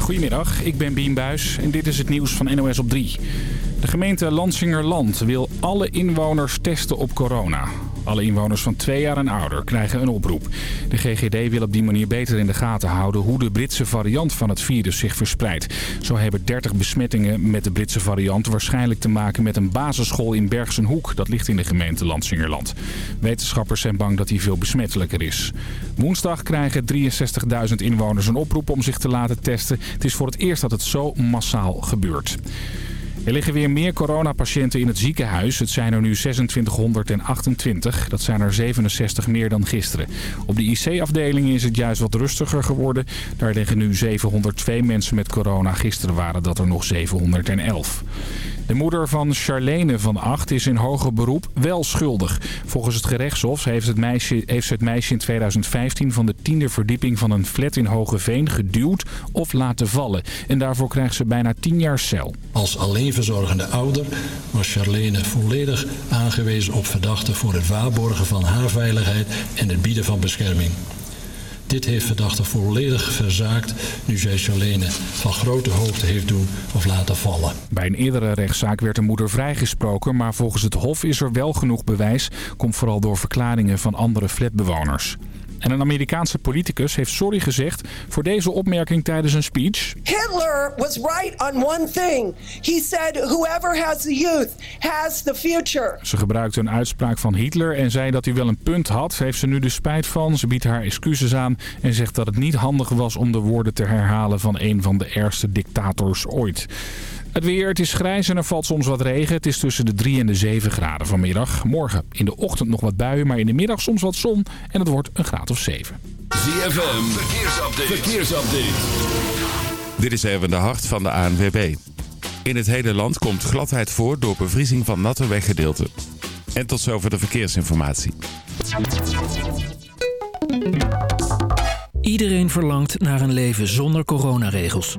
Goedemiddag, ik ben Bien Buis en dit is het nieuws van NOS op 3. De gemeente Lansingerland wil alle inwoners testen op corona. Alle inwoners van twee jaar en ouder krijgen een oproep. De GGD wil op die manier beter in de gaten houden hoe de Britse variant van het virus zich verspreidt. Zo hebben 30 besmettingen met de Britse variant waarschijnlijk te maken met een basisschool in Bergsenhoek. Dat ligt in de gemeente Landsingerland. Wetenschappers zijn bang dat die veel besmettelijker is. Woensdag krijgen 63.000 inwoners een oproep om zich te laten testen. Het is voor het eerst dat het zo massaal gebeurt. Er liggen weer meer coronapatiënten in het ziekenhuis. Het zijn er nu 2628. Dat zijn er 67 meer dan gisteren. Op de IC-afdelingen is het juist wat rustiger geworden. Daar liggen nu 702 mensen met corona. Gisteren waren dat er nog 711. De moeder van Charlene van 8 is in hoger beroep wel schuldig. Volgens het gerechtshof heeft, het meisje, heeft ze het meisje in 2015 van de tiende verdieping van een flat in Hogeveen geduwd of laten vallen. En daarvoor krijgt ze bijna 10 jaar cel. Als alleenverzorgende ouder was Charlene volledig aangewezen op verdachten voor het waarborgen van haar veiligheid en het bieden van bescherming. Dit heeft verdachte volledig verzaakt nu zij Charlene van grote hoogte heeft doen of laten vallen. Bij een eerdere rechtszaak werd de moeder vrijgesproken, maar volgens het Hof is er wel genoeg bewijs. Komt vooral door verklaringen van andere flatbewoners. En een Amerikaanse politicus heeft sorry gezegd voor deze opmerking tijdens een speech. Hitler was right on one thing. He said whoever has the youth has the future. Ze gebruikte een uitspraak van Hitler en zei dat hij wel een punt had. Heeft ze nu de spijt van. Ze biedt haar excuses aan en zegt dat het niet handig was om de woorden te herhalen van een van de ergste dictators ooit. Het weer, het is grijs en er valt soms wat regen. Het is tussen de 3 en de 7 graden vanmiddag. Morgen in de ochtend nog wat buien, maar in de middag soms wat zon. En het wordt een graad of 7. ZFM, verkeersupdate. verkeersupdate. Dit is even de hart van de ANWB. In het hele land komt gladheid voor door bevriezing van natte weggedeelten. En tot zover de verkeersinformatie. Iedereen verlangt naar een leven zonder coronaregels.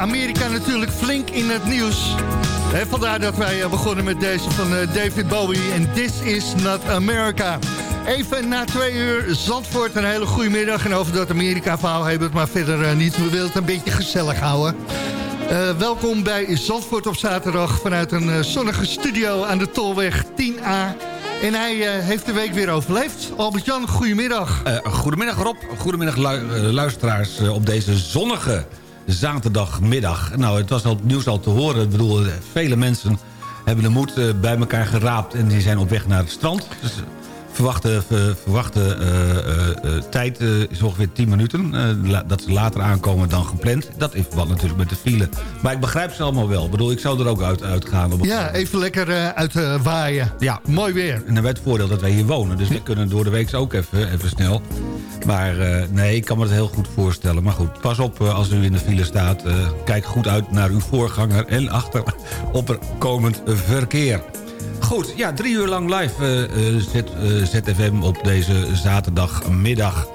Amerika natuurlijk flink in het nieuws. En vandaar dat wij eh, begonnen met deze van eh, David Bowie. En This is not America. Even na twee uur Zandvoort, een hele goede middag. En over dat Amerika-verhaal hebben we het maar verder eh, niet. We willen het een beetje gezellig houden. Welkom bij Zandvoort op zaterdag vanuit een zonnige studio aan de Tolweg 10A. En hij heeft de week weer overleefd. Albert-Jan, goedemiddag. Eh, goedemiddag Rob, goedemiddag lu- luisteraars op deze zonnige zaterdagmiddag. Nou, het was al het nieuws al te horen. Ik bedoel, eh, vele mensen hebben de moed eh, bij elkaar geraapt... en die zijn op weg naar het strand. Dus, verwachte, ver- verwachte eh, eh, eh, tijd eh, is ongeveer 10 minuten. eh, dat ze later aankomen dan gepland. Dat in verband natuurlijk met de file. Maar ik begrijp ze allemaal wel. Ik bedoel, ik zou er ook uit, uitgaan. Op Ja, even lekker eh, uit eh, waaien. Ja. Mooi weer. En dan wij het voordeel dat wij hier wonen. Dus we kunnen door de week ook even, even snel. Maar eh, nee, ik kan me dat heel goed voorstellen. Maar goed, pas op eh, als u in de file staat. eh, kijk goed uit naar uw voorganger en achter op komend verkeer. Goed, ja, drie uur lang live eh, eh, Z, eh, ZFM op deze zaterdagmiddag.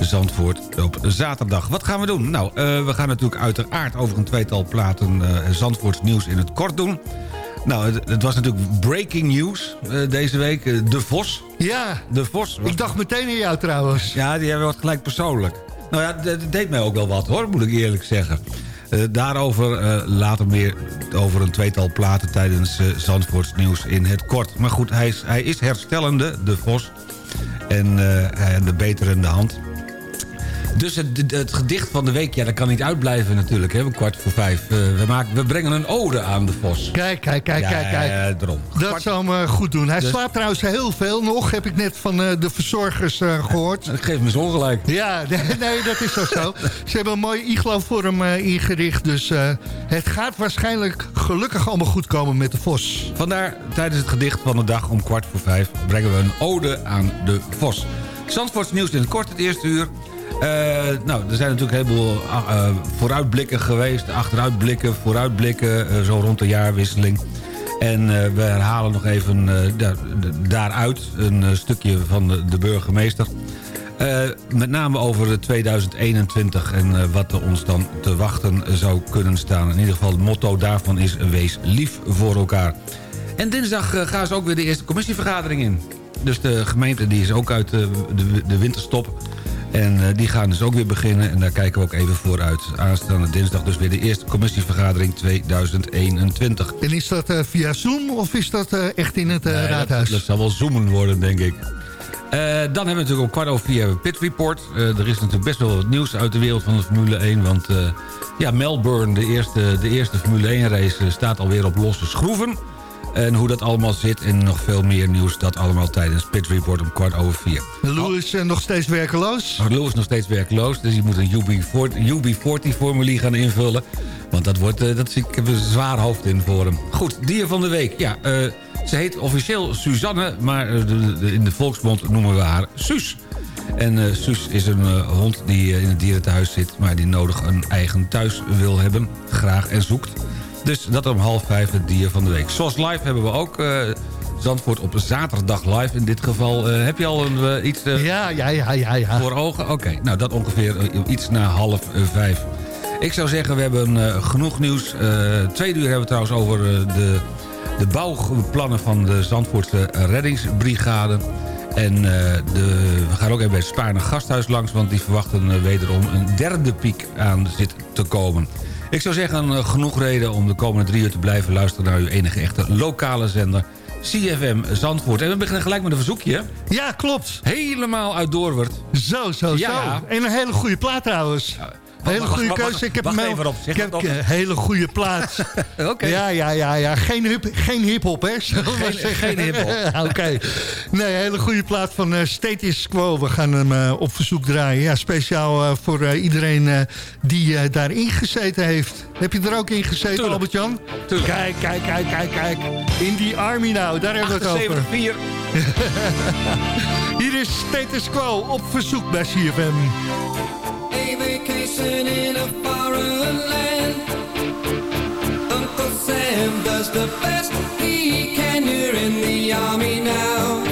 Zandvoort op zaterdag. Wat gaan we doen? Nou, we gaan natuurlijk uiteraard over een tweetal platen Zandvoorts nieuws in het kort doen. Nou, het, het was natuurlijk breaking news deze week. De Vos. Ja, De Vos. was- ik dacht meteen aan jou trouwens. Ja, die hebben wat gelijk persoonlijk. Nou ja, dat deed mij ook wel wat hoor, moet ik eerlijk zeggen. Eh, daarover eh, later meer over een tweetal platen tijdens eh Zandvoorts nieuws in het kort. Maar goed, hij is, hij is herstellende, de Vos. En de beter in de hand. Dus het, het gedicht van de week, ja, dat kan niet uitblijven natuurlijk, hè, om kwart voor vijf. Eh, we, maken, we brengen een ode aan de Vos. Kijk, kijk, kijk, ja, kijk, kijk. ja, daarom. Dat zou hem goed doen. Hij Dus- slaapt trouwens heel veel nog, heb ik net van eh, de verzorgers eh, gehoord. Ik geef me zo ongelijk. Ja, nee, nee, dat is ook zo. Ze hebben een mooi iglo voor hem eh, ingericht. Dus eh, het gaat waarschijnlijk gelukkig allemaal goed komen met de Vos. Vandaar tijdens het gedicht van de dag om kwart voor vijf... brengen we een ode aan de Vos. Zandvoorts nieuws in het kort het eerste uur. Eh, nou, er zijn natuurlijk een heleboel ah, eh, vooruitblikken geweest. Achteruitblikken, vooruitblikken, eh, zo rond de jaarwisseling. En eh, we herhalen nog even eh, daaruit een eh, stukje van de, burgemeester. Eh, met name over 2021 en eh, wat er ons dan te wachten zou kunnen staan. In ieder geval het motto daarvan is wees lief voor elkaar. En dinsdag eh, gaan ze ook weer de eerste commissievergadering in. Dus de gemeente die is ook uit de, de winterstop. En eh, die gaan dus ook weer beginnen. En daar kijken we ook even vooruit. Aanstaande dinsdag dus weer de eerste commissievergadering 2021. En is dat eh, via Zoom of is dat eh, echt in het Nee, raadhuis? Dat, dat zal wel zoomen worden, denk ik. Dan hebben we natuurlijk om kwart over vier Pit Report. Er is natuurlijk best wel wat nieuws uit de wereld van de Formule 1. Want ja, Melbourne, de eerste, de eerste Formule 1 race, staat alweer op losse schroeven. En hoe dat allemaal zit en nog veel meer nieuws... dat allemaal tijdens Pit Report om kwart over vier. Lou is nog steeds werkeloos. Lou is nog steeds werkloos, dus je moet een UB40-formulier gaan invullen. Want dat wordt, eh, dat zie ik, heb een zwaar hoofd in voor hem. Goed, dier van de week. Ja, eh, ze heet officieel Suzanne, maar eh, in de volksmond noemen we haar Suus. En eh Suus is een eh, hond die eh, in het dierenthuis zit... maar die nodig een eigen thuis wil hebben, graag en zoekt. Dus dat om half vijf het dier van de week. Zoals live hebben we ook... eh, Zandvoort op zaterdag live in dit geval. Eh, heb je al een, eh, iets Ja, ja, ja, ja. ja. voor ogen? Oké, nou dat ongeveer iets na half vijf. Ik zou zeggen, we hebben genoeg nieuws. Twee uur hebben we trouwens over de, de bouwplannen van de Zandvoortse reddingsbrigade. En de, we gaan ook even bij het Spaarne Gasthuis langs... want die verwachten wederom een derde piek aan zit te komen. Ik zou zeggen, eh, genoeg reden om de komende drie uur te blijven luisteren... naar uw enige echte lokale zender, CFM Zandvoort. En we beginnen gelijk met een verzoekje. Ja, klopt. Helemaal uit Doorwerd. Zo, zo, Ja, zo. En een hele goede plaat trouwens. Hele goede keuze. Ik heb hem even ik heb een hele goede plaats. Oké. Ja, ja, ja, ja. Geen, hip, geen hip-hop, hè? Geen- geen hip-hop. Oké. Nee, hele goede plaat van eh Status Quo. We gaan hem eh, op verzoek draaien. Ja, speciaal eh, voor iedereen die daarin gezeten heeft. Heb je er ook in gezeten. Albert-Jan? Tuurlijk. Kijk, kijk, kijk, kijk, kijk. In die army nou, daar hebben we het over. 4. Hier is Status Quo op verzoek bij CFM. In a foreign land. Uncle Sam does the best he can. You're in the army now.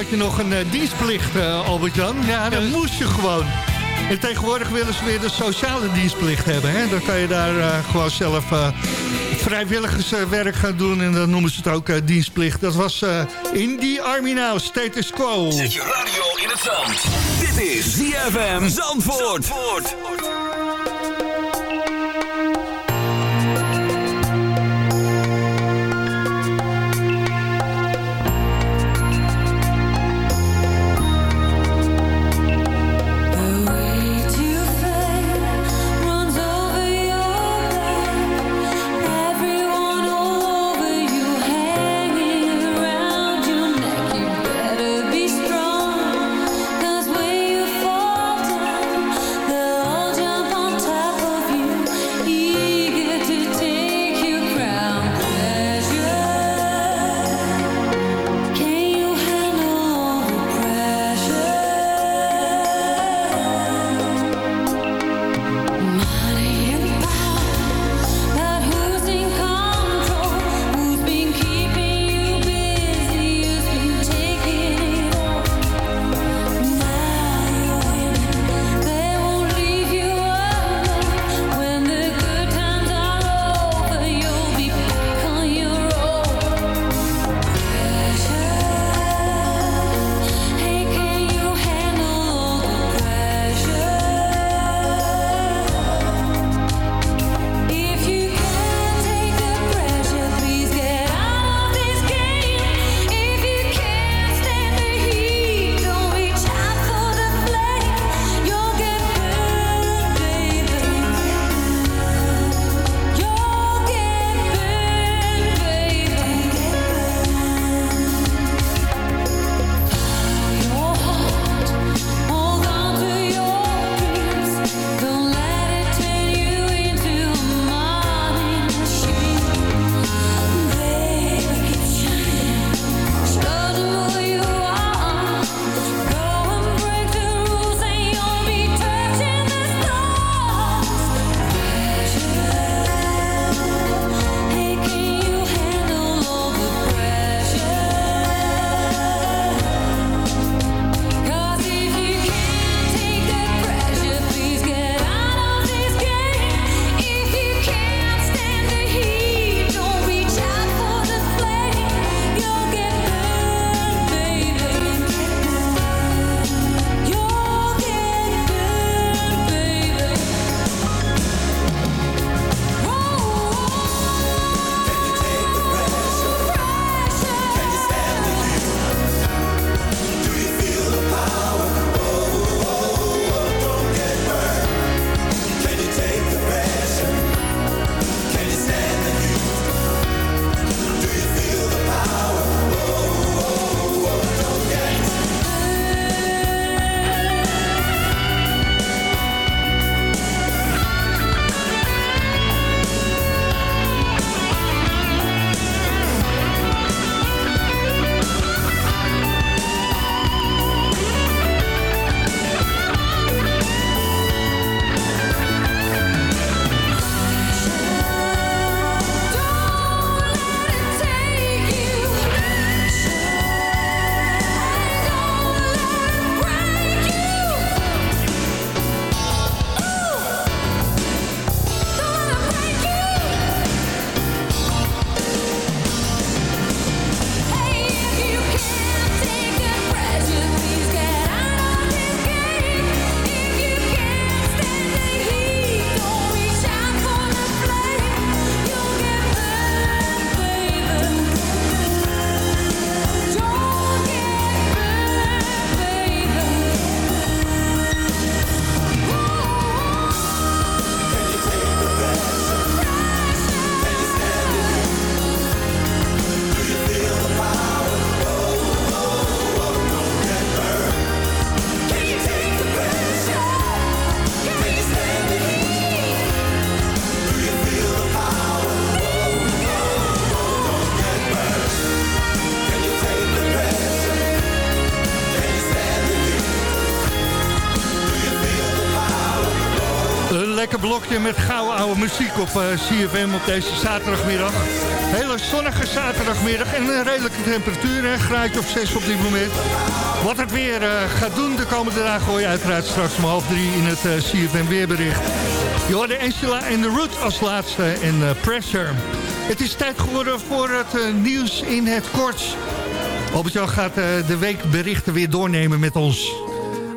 Had je nog een eh, dienstplicht, eh, Albert-Jan. Ja, dan moest je gewoon. En tegenwoordig willen ze weer de sociale dienstplicht hebben. Hè? Dan kan je daar eh, gewoon zelf eh, vrijwilligerswerk gaan doen. En dan noemen ze het ook eh, dienstplicht. Dat was eh, in die Army Now, status quo. Zet je radio in het zand. Dit is ZFM Zandvoort. Zandvoort. Blokje met gouden oude muziek op uh, CFM op deze zaterdagmiddag. Hele zonnige zaterdagmiddag en een redelijke temperatuur, een graadje of 6 op dit moment. Wat het weer uh, gaat doen de komende dagen hoor je uiteraard straks om half drie in het uh, CFM weerbericht. Je hoorde Angela en The Root als laatste en Pressure. Het is tijd geworden voor het nieuws in het kort. Albert-Jan gaat de weekberichten weer doornemen met ons.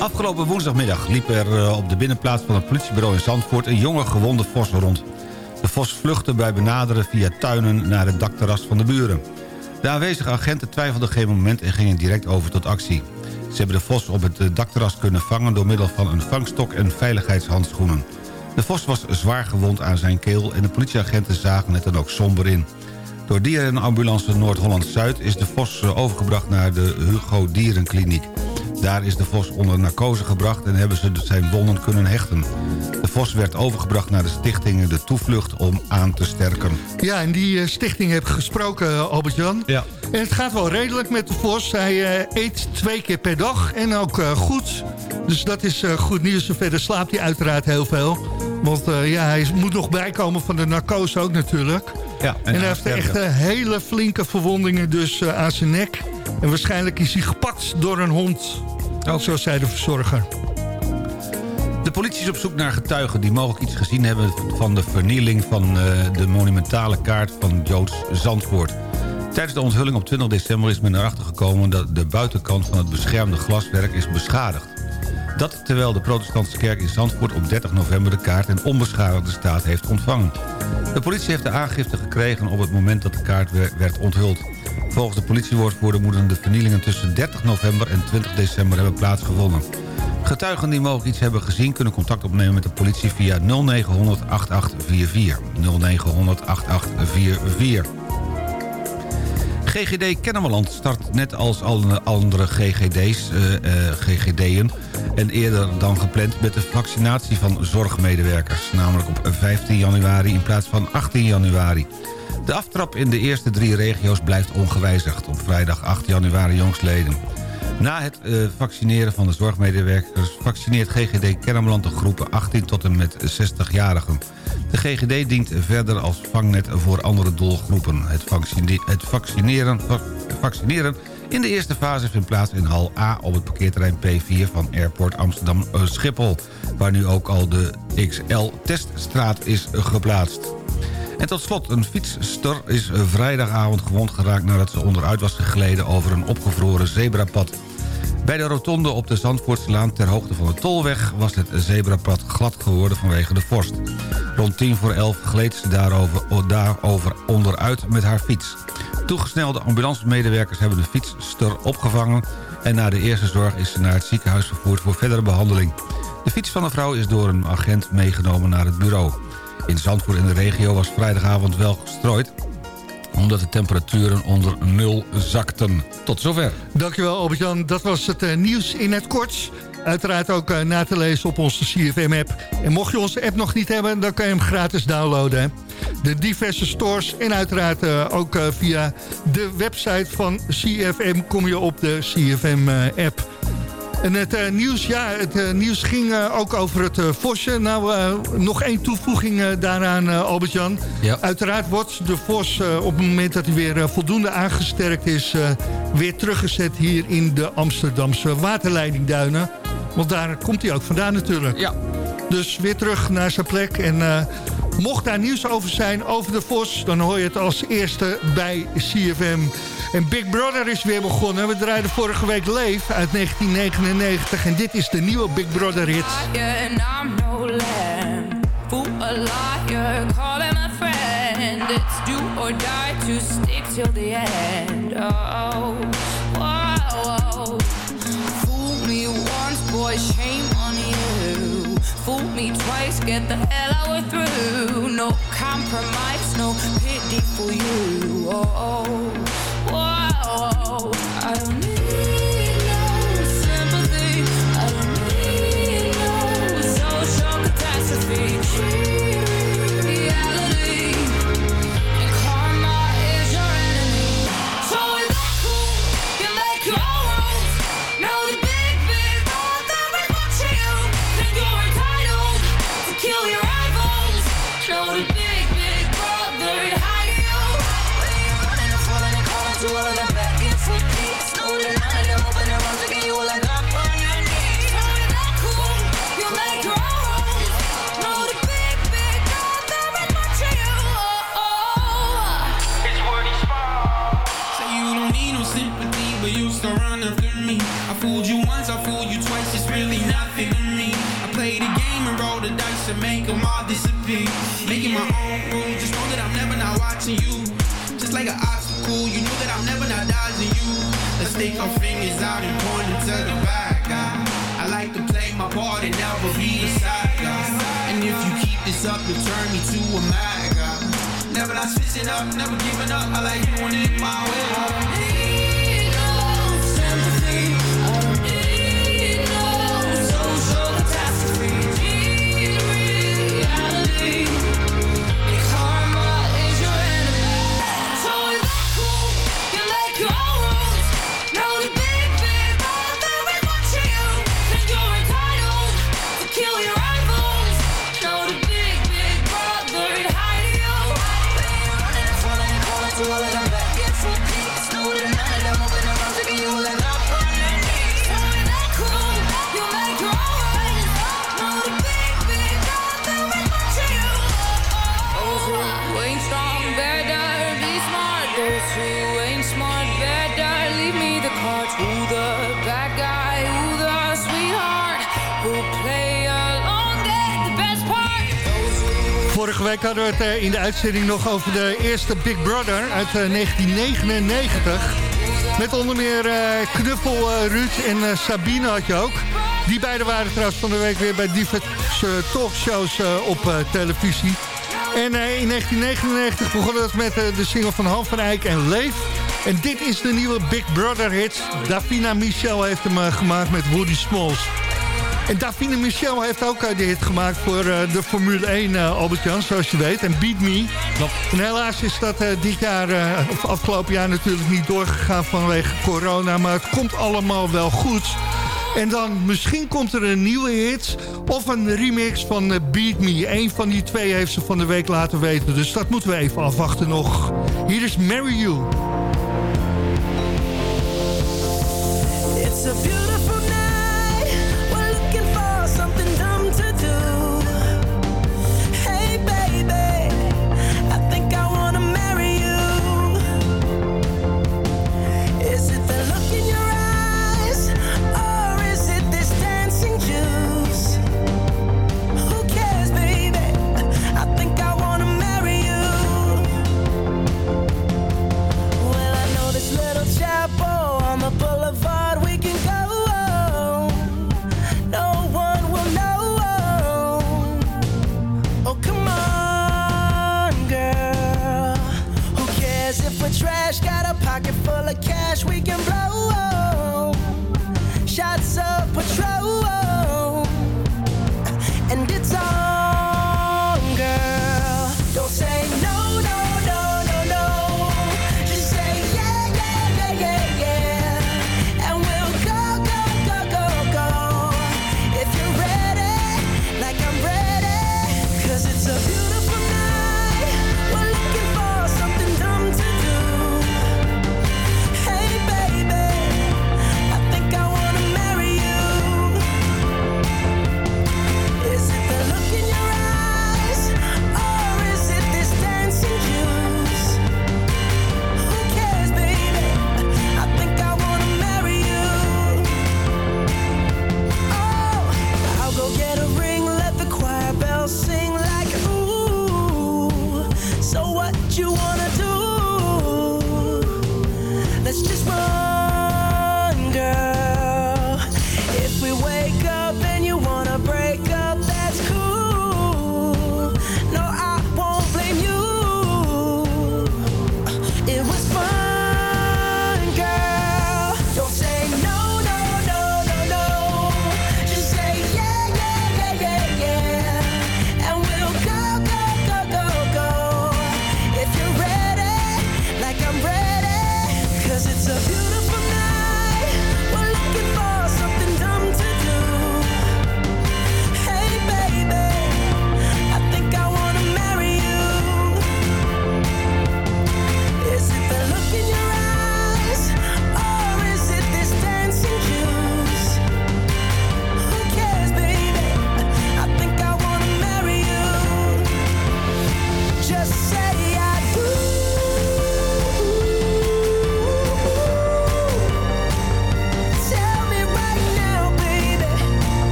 Afgelopen woensdagmiddag liep er eh, op de binnenplaats van het politiebureau in Zandvoort... een jonge gewonde vos rond. De vos vluchtte bij benaderen via tuinen naar het dakterras van de buren. De aanwezige agenten twijfelden geen moment en gingen direct over tot actie. Ze hebben de vos op het eh, dakterras kunnen vangen... door middel van een vangstok en veiligheidshandschoenen. De vos was zwaar gewond aan zijn keel... en de politieagenten zagen het dan ook somber in. Door dierenambulance Noord-Holland-Zuid is de vos eh, overgebracht naar de Hugo Dierenkliniek. Daar is de vos onder narcose gebracht en hebben ze zijn wonden kunnen hechten. De vos werd overgebracht naar de stichting De Toevlucht om aan te sterken. Ja, en die uh, stichting heb gesproken, uh, Albert-Jan. Ja. En het gaat wel redelijk met de vos. Hij uh, eet twee keer per dag en ook goed. Dus dat is goed nieuws. En verder slaapt hij uiteraard heel veel. Want ja, hij moet nog bijkomen van de narcose ook natuurlijk. Ja, en, en hij heeft echt hele flinke verwondingen dus aan zijn nek. En waarschijnlijk is hij gepakt door een hond. Ook zo zei de verzorger. De politie is op zoek naar getuigen die mogelijk iets gezien hebben... van de vernieling van uh, de monumentale kaart van Joods Zandvoort. Tijdens de onthulling op 20 december is men erachter gekomen... dat de buitenkant van het beschermde glaswerk is beschadigd. Dat terwijl de protestantse kerk in Zandvoort op 30 november de kaart... in onbeschadigde staat heeft ontvangen. De politie heeft de aangifte gekregen op het moment dat de kaart werd onthuld. Volgens de politiewoordvoerder moeten de vernielingen tussen 30 november en 20 december hebben plaatsgevonden. Getuigen die mogelijk iets hebben gezien kunnen contact opnemen met de politie via 0900 8844. 0900 8844. GGD Kennemerland start net als alle andere GGD's, uh, uh, GGD'en... en eerder dan gepland met de vaccinatie van zorgmedewerkers. Namelijk op 15 januari in plaats van 18 januari. De aftrap in de eerste drie regio's blijft ongewijzigd... op vrijdag 8 januari jongstleden. Na het uh, vaccineren van de zorgmedewerkers... vaccineert GGD Kennemerland de groepen 18 tot en met 60-jarigen. De GGD dient verder als vangnet voor andere doelgroepen. Het, het vaccineren, vaccineren in de eerste fase vindt plaats in hal A op het parkeerterrein P4 van Airport Amsterdam-Schiphol... waar nu ook al de XL-teststraat is geplaatst. En tot slot, een fietsster is vrijdagavond gewond geraakt... nadat ze onderuit was gegleden over een opgevroren zebrapad. Bij de rotonde op de Zandvoortselaan ter hoogte van de Tolweg... was het zebrapad glad geworden vanwege de vorst. Rond tien voor elf gleed ze daarover, daarover onderuit met haar fiets. Toegesnelde ambulancemedewerkers hebben de fietsster opgevangen... en na de eerste zorg is ze naar het ziekenhuis vervoerd voor verdere behandeling. De fiets van de vrouw is door een agent meegenomen naar het bureau. In Zandvoort in de regio was vrijdagavond wel gestrooid omdat de temperaturen onder nul zakten. Tot zover. Dankjewel Albert-Jan. Dat was het uh, nieuws in het kort. Uiteraard ook uh, na te lezen op onze CFM-app. En mocht je onze app nog niet hebben, dan kan je hem gratis downloaden. De diverse stores en uiteraard uh, ook via de website van CFM kom je op de CFM-app. En het uh, nieuws, ja, het uh, nieuws ging uh, ook over het Vosje. Nou, nog één toevoeging daaraan, Albert-Jan. Ja. Uiteraard wordt de Vos op het moment dat hij weer voldoende aangesterkt is... weer teruggezet hier in de Amsterdamse waterleidingduinen. Want daar komt hij ook vandaan natuurlijk. Ja. Dus weer terug naar zijn plek. En mocht daar nieuws over zijn, over de Vos... dan hoor je het als eerste bij CFM... En Big Brother is weer begonnen. We draaiden vorige week Leef uit 1999. En dit is de nieuwe Big Brother hit. Oh, Fool me once, boy, shame on you. Fool me twice, get the hell out of through. No compromise, no pity for you. Oh. Making my own rules, just know that I'm never not watching you. Just like an obstacle, you know that I'm never not dodging you. Let's stick our fingers out and point them to the back. I, I like to play my part and never be a side guy. And if you keep this up, you'll turn me to a mad guy. Never not switching up, never giving up. I like doing it my way. Het eh, in de uitzending nog over de eerste Big Brother uit eh, 1999. Met onder meer eh, Knuffel eh, Ruud en eh, Sabine had je ook. Die beiden waren trouwens van de week weer bij diverse talkshows eh, op eh, televisie. En eh, in 1999 begon het met eh, de single van Han van Eyck en Leef. En dit is de nieuwe Big Brother hit. Davina Michel heeft hem eh, gemaakt met Woody Smalls. En Davine Michel heeft ook eh, de hit gemaakt voor eh, de Formule 1, eh, Albert-Jan, zoals je weet. En Beat Me. En helaas is dat dit jaar, of afgelopen jaar natuurlijk niet doorgegaan vanwege corona. Maar het komt allemaal wel goed. En dan misschien komt er een nieuwe hit of een remix van Beat Me. Eén van die twee heeft ze van de week laten weten. Dus dat moeten we even afwachten nog. Hier is Marry You.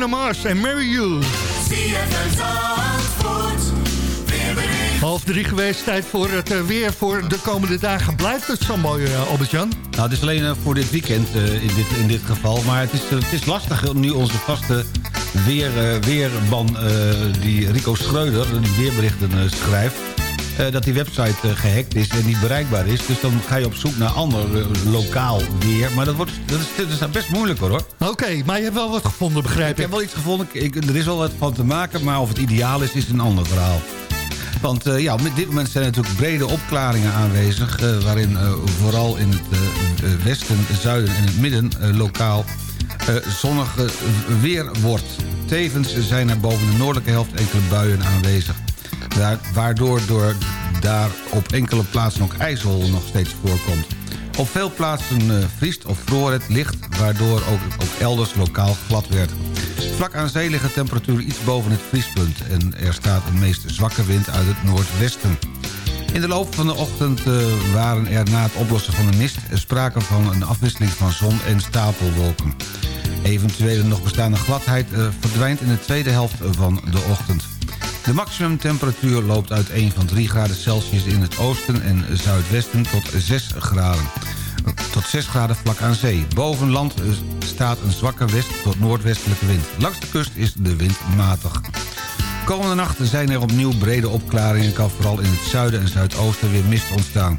Bruno Mars en Mary You. Half drie geweest, tijd voor het eh, weer voor de komende dagen. Blijft het zo mooi, uh, Albert-Jan? Nou, het is alleen uh, voor dit weekend in, dit, in dit geval. Maar het is, het is lastig nu onze vaste weer, weerman, die Rico Schreuder, die weerberichten schrijft... dat die website gehackt is en niet bereikbaar is. Dus dan ga je op zoek naar ander lokaal weer. Maar dat, wordt, dat, is, dat is best moeilijk hoor. Oké, maar je hebt wel wat gevonden, begrijp ik? Ik heb wel iets gevonden. Ik, er is wel wat van te maken, maar of het ideaal is, is een ander verhaal. Want uh, ja, op dit moment zijn er natuurlijk brede opklaringen aanwezig... Uh, waarin uh, vooral in het westen, het zuiden en het midden lokaal zonnig weer wordt. Tevens zijn er boven de noordelijke helft enkele buien aanwezig. Waardoor door daar op enkele plaatsen ook ijzel nog steeds voorkomt. Op veel plaatsen vriest of vroor het licht... waardoor ook, ook elders lokaal glad werd. Vlak aan zee ligt de temperatuur iets boven het vriespunt... en er staat een meest zwakke wind uit het noordwesten. In de loop van de ochtend uh, waren er na het oplossen van de mist... sprake van een afwisseling van zon en stapelwolken. Eventuele nog bestaande gladheid uh, verdwijnt in de tweede helft van de ochtend. De maximumtemperatuur loopt uit 1 van 3 graden Celsius in het oosten en zuidwesten tot 6 graden tot 6 graden vlak aan zee. Boven land staat een zwakke west- tot noordwestelijke wind. Langs de kust is de wind matig. Komende nacht zijn er opnieuw brede opklaringen... kan vooral in het zuiden en zuidoosten weer mist ontstaan.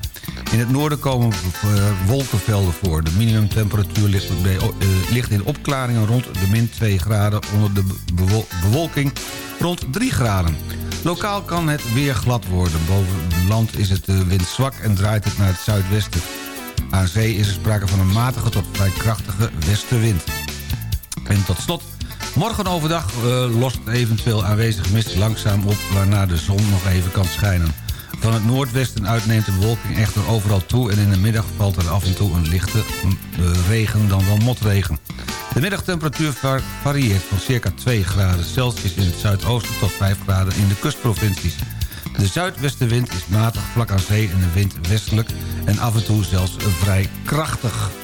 In het noorden komen eh, wolkenvelden voor. De minimumtemperatuur uh, ligt in opklaringen rond de min 2 graden... onder de bewolking rond 3 graden. Lokaal kan het weer glad worden. Boven land is het de wind zwak en draait het naar het zuidwesten. Aan zee is er sprake van een matige tot vrij krachtige westenwind. En tot slot, morgen overdag uh, lost eventueel aanwezige mist langzaam op... waarna de zon nog even kan schijnen. Van het noordwesten uit neemt de bewolking echter overal toe... en in de middag valt er af en toe een lichte regen dan wel motregen. De middagtemperatuur varieert van circa 2 graden Celsius in het zuidoosten... tot 5 graden in de kustprovincies. De zuidwestenwind is matig vlak aan zee en de wind westelijk... en af en toe zelfs vrij krachtig.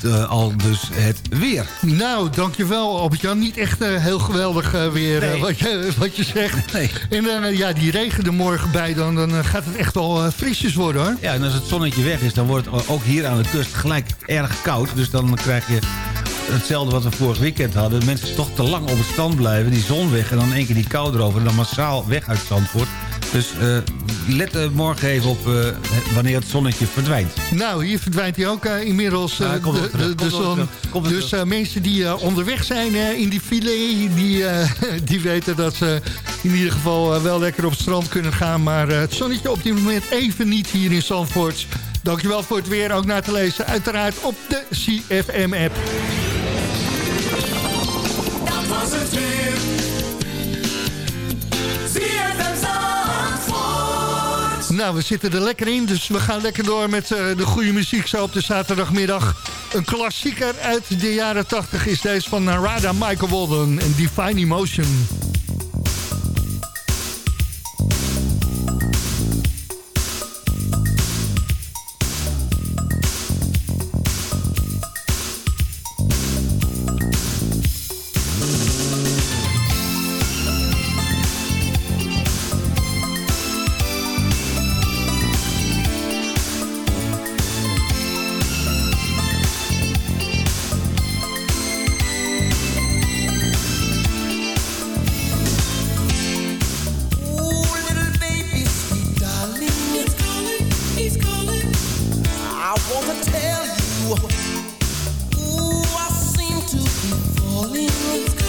De, al dus het weer. Nou, dankjewel Albert-Jan. Niet echt uh, heel geweldig uh, weer nee. wat, je, wat je zegt. Nee. En dan, ja, die regen er morgen bij, dan, dan gaat het echt wel frisjes worden hoor. Ja, en als het zonnetje weg is, dan wordt het ook hier aan de kust gelijk erg koud. Dus dan krijg je hetzelfde wat we vorig weekend hadden. Mensen toch te lang op het stand blijven, die zon weg... en dan één keer die kou erover en dan massaal weg uit Zandvoort. Dus uh, let uh, morgen even op uh, wanneer het zonnetje verdwijnt. Nou, hier verdwijnt hij ook inmiddels ja, de, de, de zon. Dus mensen die onderweg zijn in die file, die, die weten dat ze in ieder geval wel lekker op het strand kunnen gaan. Maar het zonnetje op dit moment even niet hier in Zandvoort. Dankjewel voor het weer, ook naar te lezen. Uiteraard op de CFM-app. Nou, we zitten er lekker in, dus we gaan lekker door met uh, de goede muziek zo op de zaterdagmiddag. Een klassieker uit de jaren 80 is deze van Narada Michael Walden en Divine Emotion. I wanna tell you, ooh, I seem to be falling.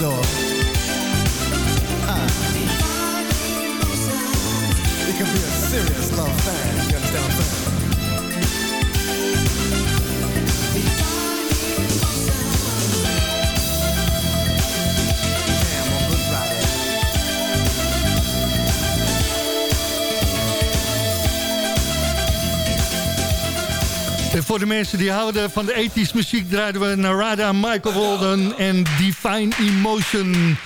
door. De mensen die houden van de ethisch muziek... draaiden we Narada, Michael Walden en Divine Emotion.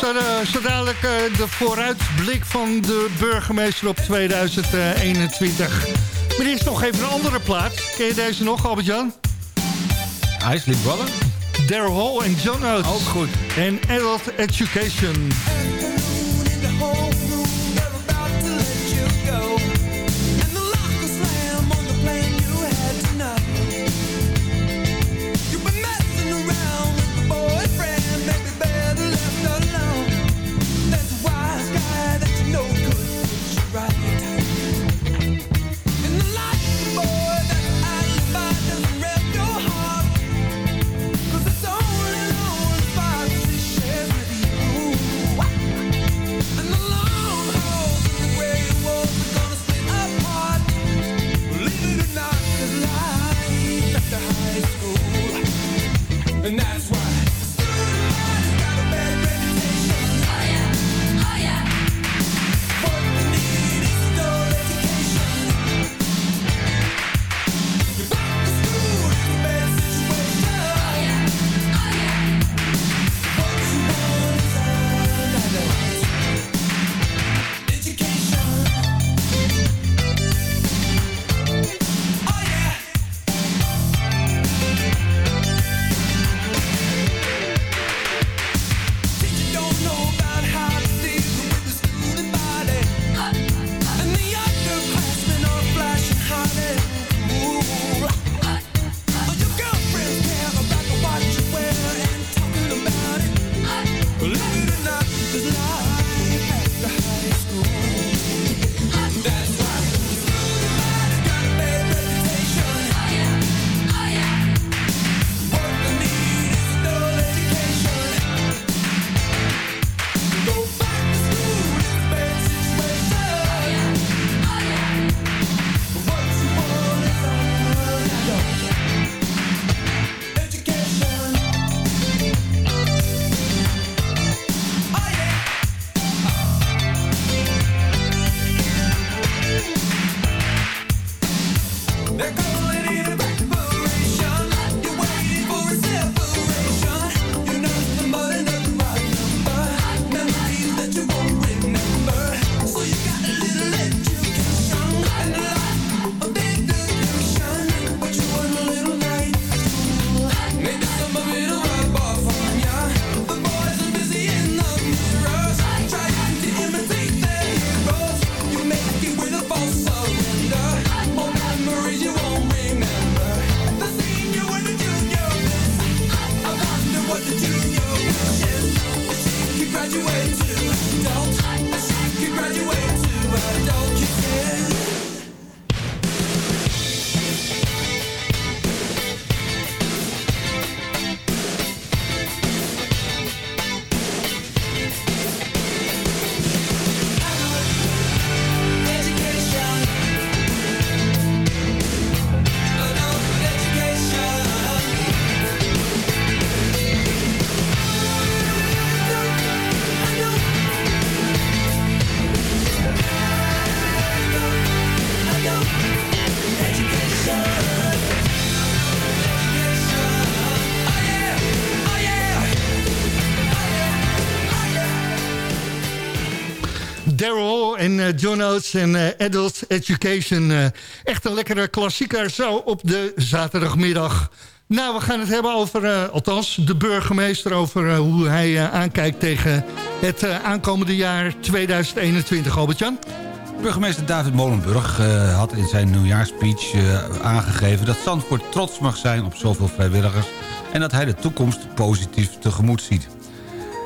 Zo, eh, zo dadelijk eh, de vooruitblik van de burgemeester op 2021. Maar er is nog even een andere plaats. Ken je deze nog, Albert-Jan? Isley Brother? Daryl Hall en John Oates. Ook goed. En Adult Education. John Oates en eh, Adult Education. eh, echt een lekkere klassieker zo op de zaterdagmiddag. Nou, we gaan het hebben over, eh, althans de burgemeester... over eh, hoe hij eh, aankijkt tegen het eh, aankomende jaar 2021. Albert-Jan? Burgemeester David Molenburg eh, had in zijn nieuwjaarspeech eh, aangegeven... dat Zandvoort trots mag zijn op zoveel vrijwilligers... en dat hij de toekomst positief tegemoet ziet.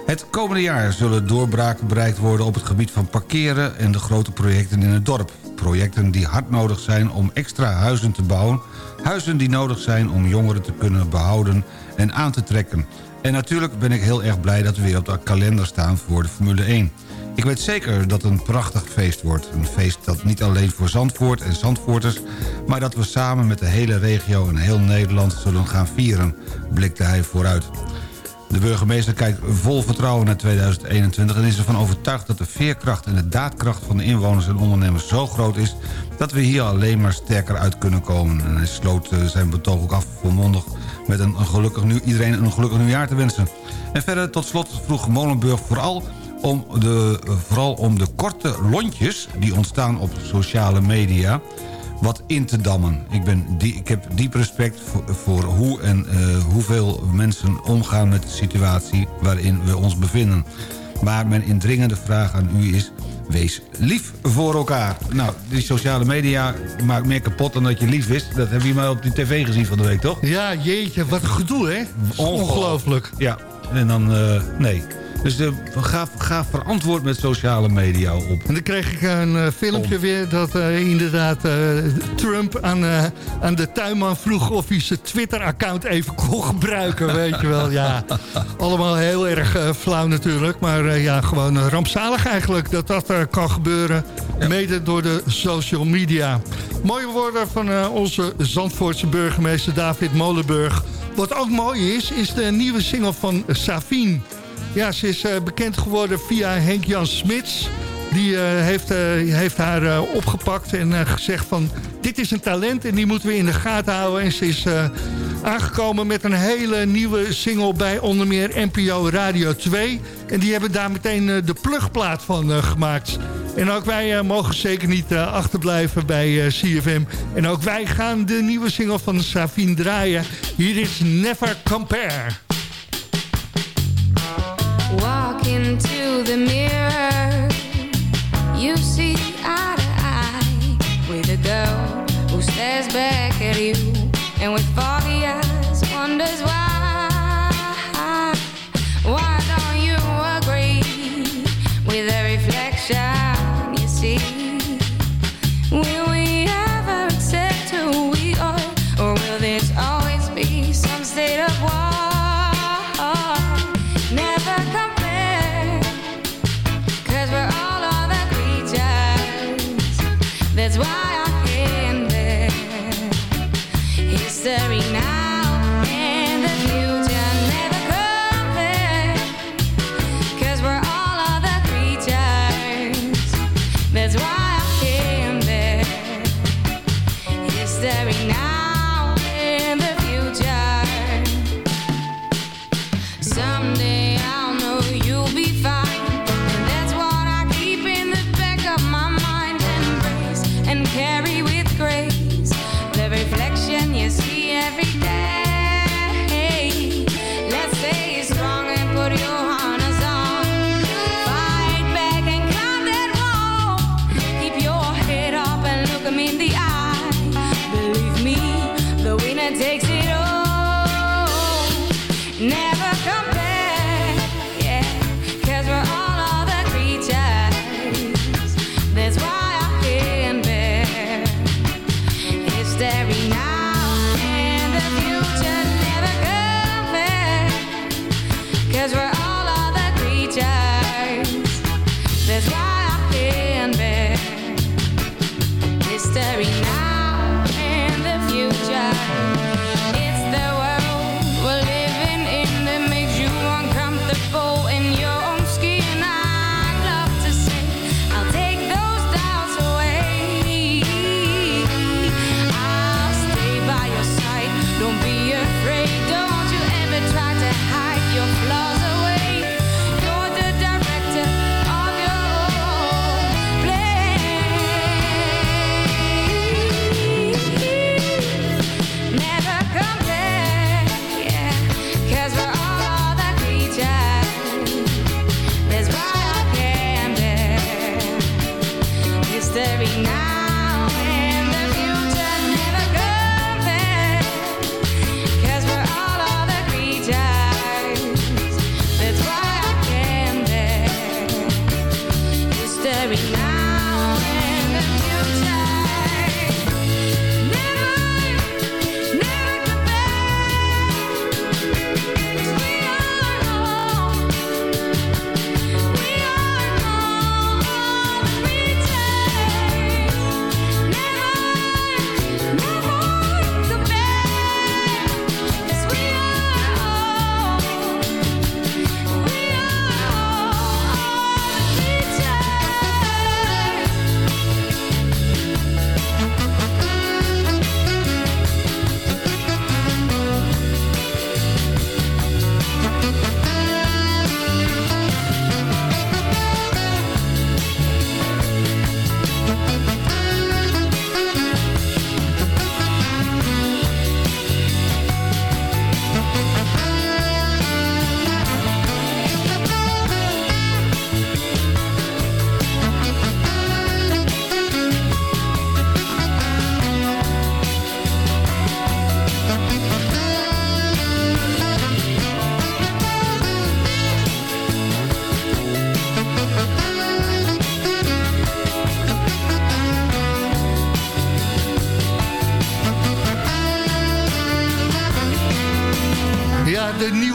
Het komende jaar zullen doorbraken bereikt worden op het gebied van parkeren... en de grote projecten in het dorp. Projecten die hard nodig zijn om extra huizen te bouwen... huizen die nodig zijn om jongeren te kunnen behouden en aan te trekken. En natuurlijk ben ik heel erg blij dat we weer op de kalender staan voor de Formule 1. Ik weet zeker dat het een prachtig feest wordt. Een feest dat niet alleen voor Zandvoort en Zandvoorters... maar dat we samen met de hele regio en heel Nederland zullen gaan vieren, blikte hij vooruit. De burgemeester kijkt vol vertrouwen naar 2021... en is ervan overtuigd dat de veerkracht en de daadkracht van de inwoners en ondernemers zo groot is... dat we hier alleen maar sterker uit kunnen komen. En hij sloot eh, zijn betoog ook af volmondig met een, gelukkig nieuw, iedereen een gelukkig nieuwjaar te wensen. En verder tot slot vroeg Molenburg vooral om de, vooral om de korte lontjes die ontstaan op sociale media wat in te dammen. Ik, ben die, ik heb diep respect voor, voor hoe en uh, hoeveel mensen omgaan met de situatie waarin we ons bevinden. Maar mijn indringende vraag aan u is... Wees lief voor elkaar. Nou, die sociale media maakt meer kapot dan dat je lief is. Dat heb je maar op die tv gezien van de week, toch? Ja, jeetje, wat een gedoe, hè? Ongelooflijk. Ja, en dan, uh, nee. Dus uh, ga, ga verantwoord met sociale media op. En dan kreeg ik een uh, filmpje om. weer dat uh, inderdaad Trump aan, aan de tuinman vroeg... of hij zijn Twitter-account even kon gebruiken, weet je wel. Ja, allemaal heel erg flauw natuurlijk. Maar ja, gewoon rampzalig eigenlijk dat dat kan gebeuren. Ja. Mede door de social media. Mooie woorden van onze Zandvoortse burgemeester David Molenburg. Wat ook mooi is, is de nieuwe single van Savine... Ja, ze is uh, bekend geworden via Henk-Jan Smits. Die uh, heeft, uh, heeft haar opgepakt en gezegd van... dit is een talent en die moeten we in de gaten houden. En ze is aangekomen met een hele nieuwe single bij onder meer NPO Radio 2. En die hebben daar meteen de plugplaat van gemaakt. En ook wij mogen zeker niet achterblijven bij CFM. En ook wij gaan de nieuwe single van Savine draaien. Hier is Never Compare. Walk into the mirror, you see eye to eye with a girl who stares back at you and with foggy eyes wonders why.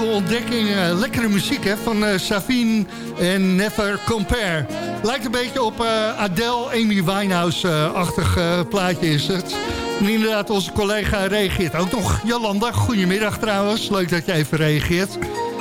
Ontdekking. eh, lekkere muziek hè, van eh Savine en Never Compare. Lijkt een beetje op eh, Adele, Amy Winehouse-achtig eh, plaatje is het. En inderdaad, onze collega reageert ook nog. Jolanda, goedemiddag trouwens. Leuk dat je even reageert.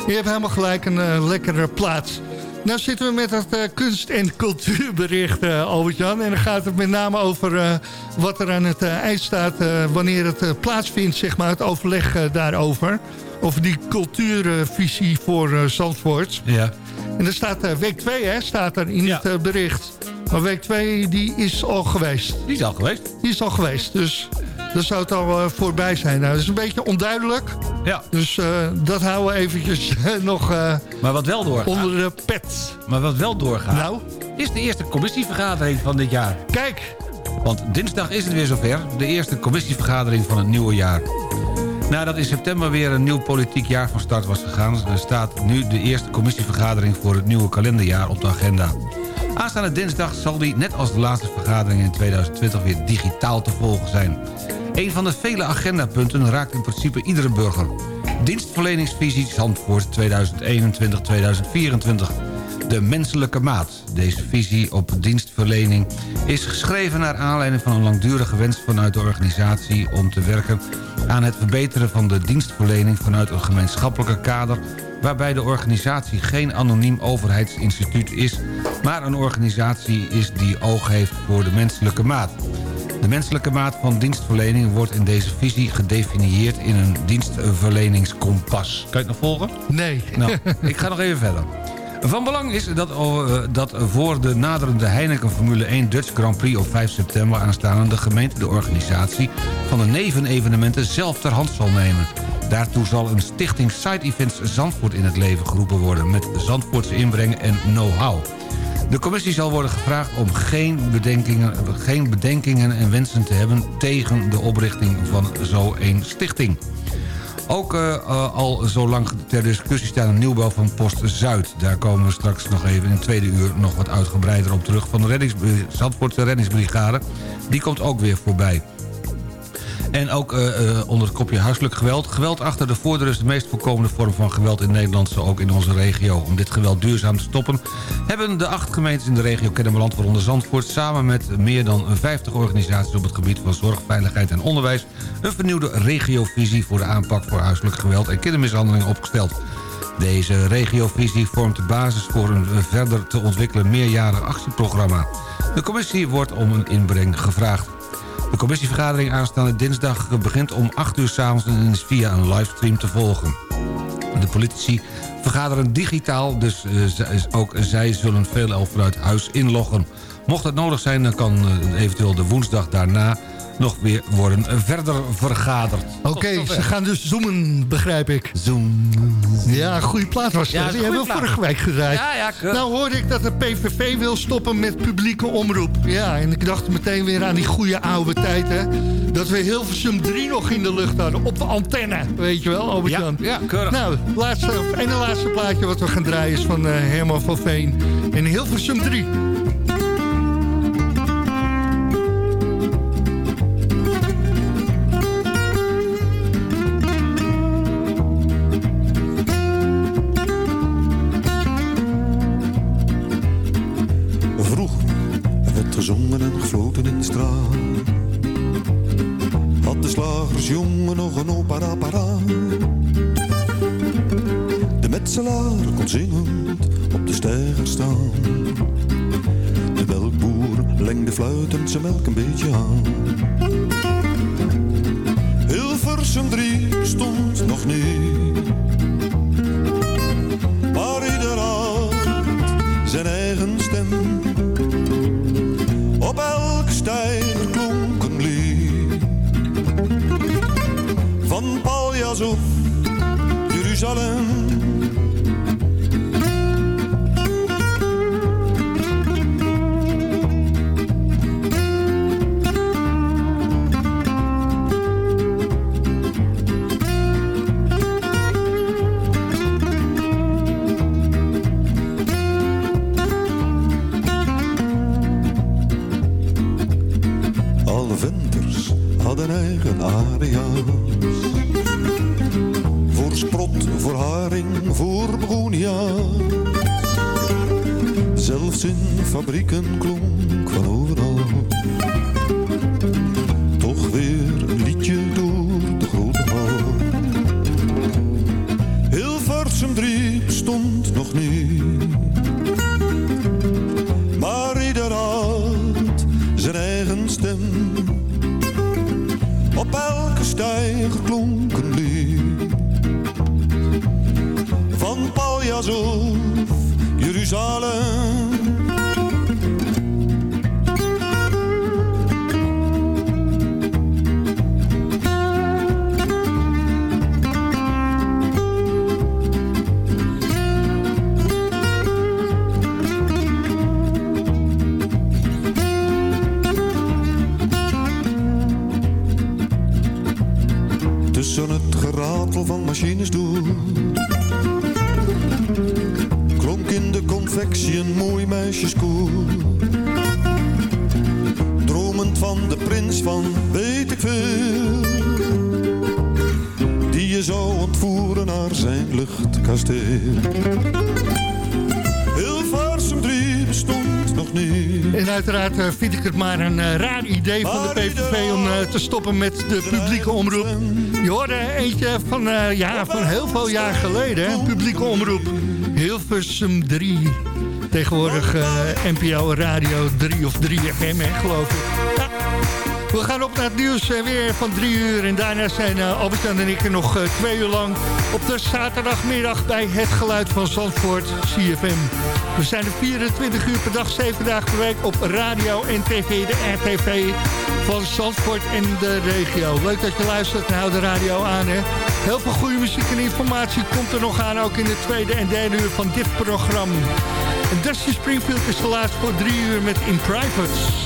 Je hebt helemaal gelijk een lekkere plaats. Nou zitten we met het eh, kunst- en cultuurbericht, eh Albert-Jan. En dan gaat het met name over eh, wat er aan het eind staat... wanneer het plaatsvindt, zeg maar, het overleg daarover. Over die cultuurvisie voor Zandvoort. Ja. En er staat week 2, hè, staat er in het bericht. Maar week 2, die is al geweest. Die is al geweest? Die is al geweest, dus... Dan zou het al eh, voorbij zijn. Nou, dat is een beetje onduidelijk. Ja. Dus eh, dat houden we eventjes nog eh, Maar wat wel doorgaat... onder de pet. Maar wat wel doorgaat... Nou? Is de eerste commissievergadering van dit jaar. Kijk! Want dinsdag is het weer zover. De eerste commissievergadering van het nieuwe jaar. Nadat in september weer een nieuw politiek jaar van start was gegaan... staat nu de eerste commissievergadering voor het nieuwe kalenderjaar op de agenda. Aanstaande dinsdag zal die, net als de laatste vergadering in 2020... weer digitaal te volgen zijn. Een van de vele agendapunten raakt in principe iedere burger. Dienstverleningsvisie Zandvoort 2021-2024. De menselijke maat. Deze visie op dienstverlening is geschreven naar aanleiding van een langdurige wens vanuit de organisatie om te werken aan het verbeteren van de dienstverlening vanuit een gemeenschappelijke kader waarbij de organisatie geen anoniem overheidsinstituut is... maar een organisatie is die oog heeft voor de menselijke maat. De menselijke maat van dienstverlening wordt in deze visie gedefinieerd in een dienstverleningskompas. Kan je het nog volgen? Nee. Nou, ik ga nog even verder. Van belang is dat, eh, dat voor de naderende Heineken Formule 1 Dutch Grand Prix op 5 september aanstaande... de gemeente de organisatie van de nevenevenementen zelf ter hand zal nemen. Daartoe zal een stichting Side Events Zandvoort in het leven geroepen worden... met Zandvoortse inbreng en know-how. De commissie zal worden gevraagd om geen bedenkingen, geen bedenkingen en wensen te hebben... tegen de oprichting van zo'n stichting. Ook uh, uh, al zo lang ter discussie staat een nieuwbouw van Post Zuid. Daar komen we straks nog even in het tweede uur nog wat uitgebreider op terug... van de Zandvoortse reddingsbrigade. Die komt ook weer voorbij. En ook uh, onder het kopje huiselijk geweld. Geweld achter de voordeur is de meest voorkomende vorm van geweld in Nederland... zo ook in onze regio. Om dit geweld duurzaam te stoppen... hebben de acht gemeentes in de regio Kennemerland... waaronder Zandvoort... samen met meer dan 50 organisaties op het gebied van zorg, veiligheid en onderwijs... een vernieuwde regiovisie voor de aanpak voor huiselijk geweld... en kindermishandeling opgesteld. Deze regiovisie vormt de basis voor een verder te ontwikkelen meerjarig actieprogramma. De commissie wordt om een inbreng gevraagd. De commissievergadering aanstaande dinsdag begint om 8 uur s'avonds... en is via een livestream te volgen. De politici vergaderen digitaal, dus uh, ook zij zullen veelal vanuit huis inloggen. Mocht het nodig zijn, dan kan uh, eventueel de woensdag daarna nog weer worden verder vergaderd. Oké, okay, ze gaan dus zoomen, begrijp ik. Zoom. Ja, goede plaat was dat. Ja, Die hebben we vorige week gedraaid. Ja, ja, keur. nou hoorde ik dat de PVV wil stoppen met publieke omroep. Ja, en ik dacht meteen weer aan die goede oude tijd, hè. Dat we Hilversum 3 nog in de lucht hadden, op de antenne. Weet je wel, Albert-Jan? Ja, ja, keurig. Nou, laatste, en de laatste plaatje wat we gaan draaien is van uh, Herman van Veen. En Hilversum 3. Straat. Had de slagersjongen nog een opera paraat. De metselaar kon zingend op de steiger staan. De melkboer lengde fluitend zijn melk een beetje aan. Hilversum drie stond nog niet. zalm in fabrieken vind ik het maar een eh, raar idee van de PVV om eh, te stoppen met de publieke omroep. Je hoorde eentje van, eh, ja, van heel veel jaar geleden, hè? publieke omroep. Hilversum 3. Tegenwoordig eh, NPO Radio 3 of 3FM, hè, geloof ik. We gaan op naar het nieuws eh, weer van drie uur. En daarna zijn uh, Albert-Jan en ik er nog uh, twee uur lang op de zaterdagmiddag bij Het Geluid van Zandvoort, CFM. We zijn er 24 uur per dag, 7 dagen per week op radio en tv, de RTV van Zandvoort en de regio. Leuk dat je luistert en hou de radio aan. Hè? Heel veel goede muziek en informatie komt er nog aan, ook in de tweede en derde uur van dit programma. En Dusty Springfield is de laatste voor drie uur met In Private.